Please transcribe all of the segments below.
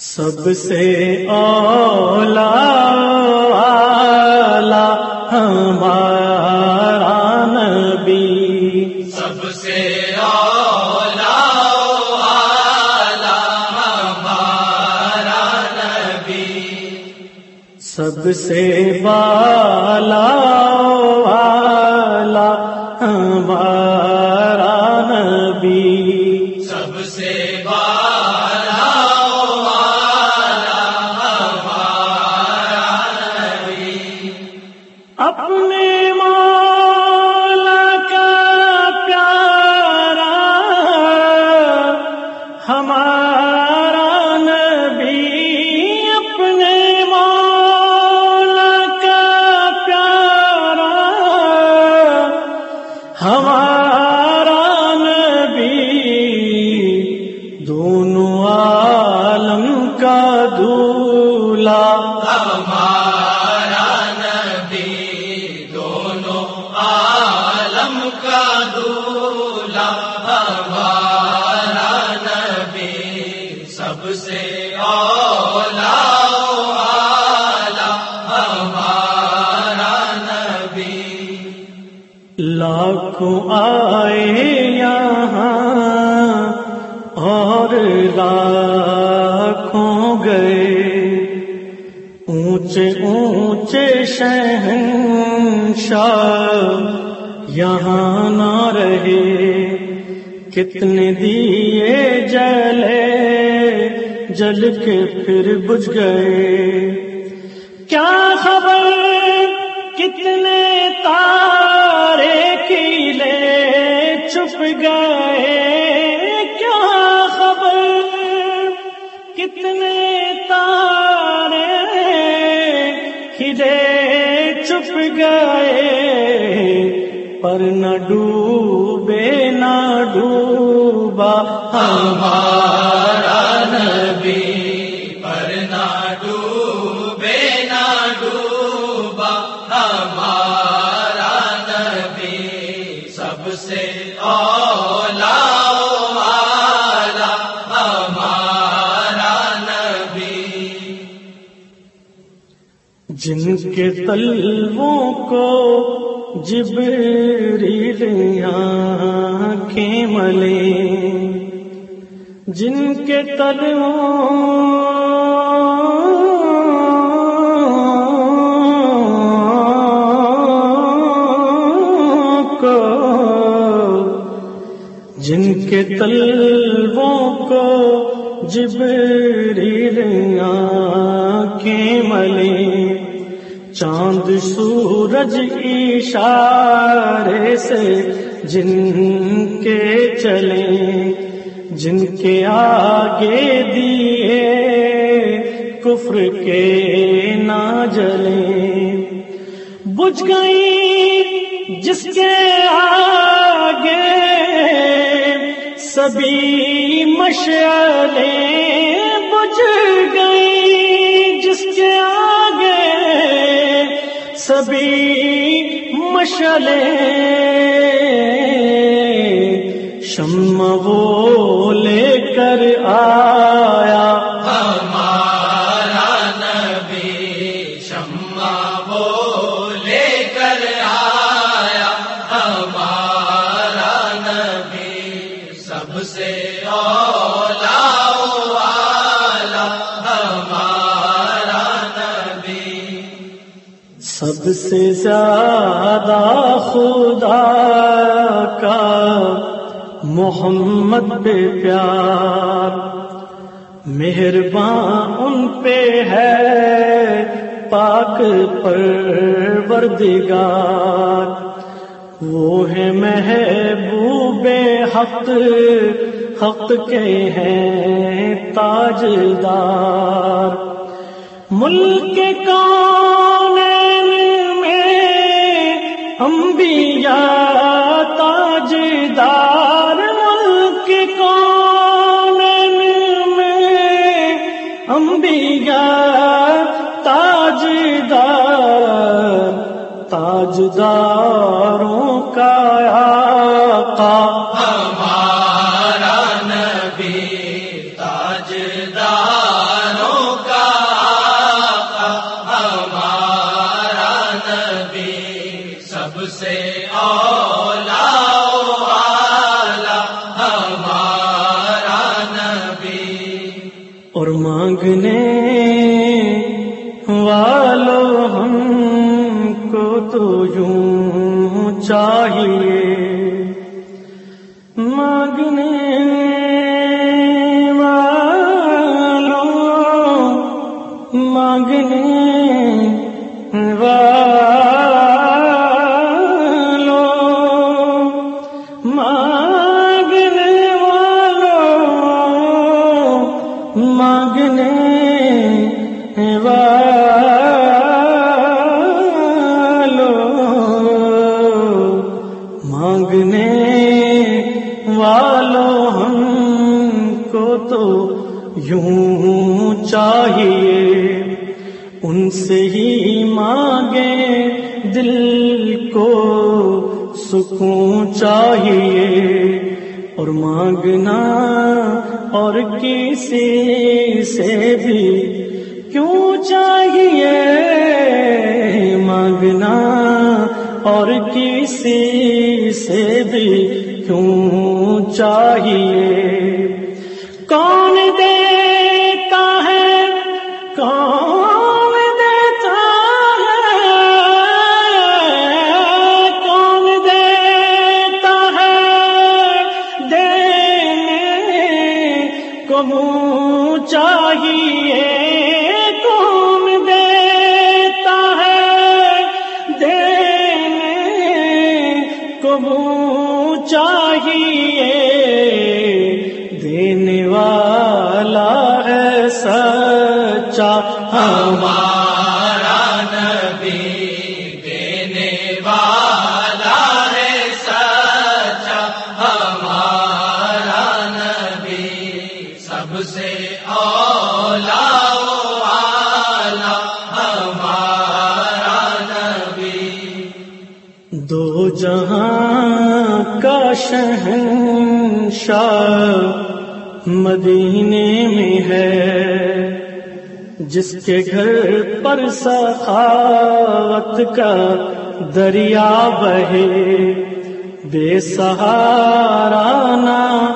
سب سے اولا ہمارا نبی۔ سب سے اولا ہمارا نبی۔ سب سے بالا ہمارا لاکھوں آئے یہاں اور لاکھوں گئے۔ اونچے اونچے شہنشاہ یہاں نہ رہے۔ کتنے دیے جلے، جل کے پھر بجھ گئے۔ کیا خبر؟ کتنے تارے گئے کیا خبر؟ کتنے تارے کھلے چھپ گئے پر نہ ڈوبے نہ ڈوبا ہمارا جن کے تلووں کو جبریل آنکھیں ملے جن کے تلووں کو، جن کے تلووں کو جبریل سورج اشارے سے جن کے چلے، جن کے آگے دیے کفر کے نہ جلے۔ بجھ گئی جس کے آگے سبھی مشعلیں بجھ گئی سبھی مشعلیں شم وہ لے کر آیا۔ ہمارا نبی شمع وہ لے کر آیا۔ ہمارا نبی سب سے اولا سے زیادہ خدا کا محمد پہ پیار۔ مہربان ان پہ ہے پاک پروردگار۔ وہ ہے محبوب حق حق کے ہیں تاجدار۔ ملک کون یا تاجدار ملک کون میں؟ انبیاء تاجدار تاجدار سے اولا نبی۔ اور مانگنے والوں ہم کو تو یوں چاہیے والوں ہم کو تو یوں چاہیے، ان سے ہی مانگے دل کو سکون چاہیے، اور مانگنا اور کسی سے بھی کیوں چاہیے؟ مانگنا اور کسی دو جہاں کا شہنشاہ مدینے میں ہے، جس کے گھر پر سخاوت کا دریا بہے۔ بے سہارا نہ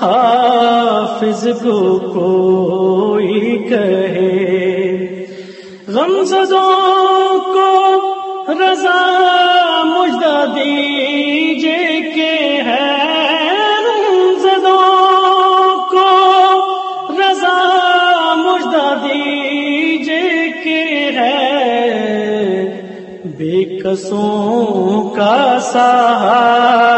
حافظ کو کوئی کہے۔ غمزدوں کو رضا دیجے کہ ہے غمزدوں کو رضا مجدہ دیجے کہ ہے بے قصوں کا سا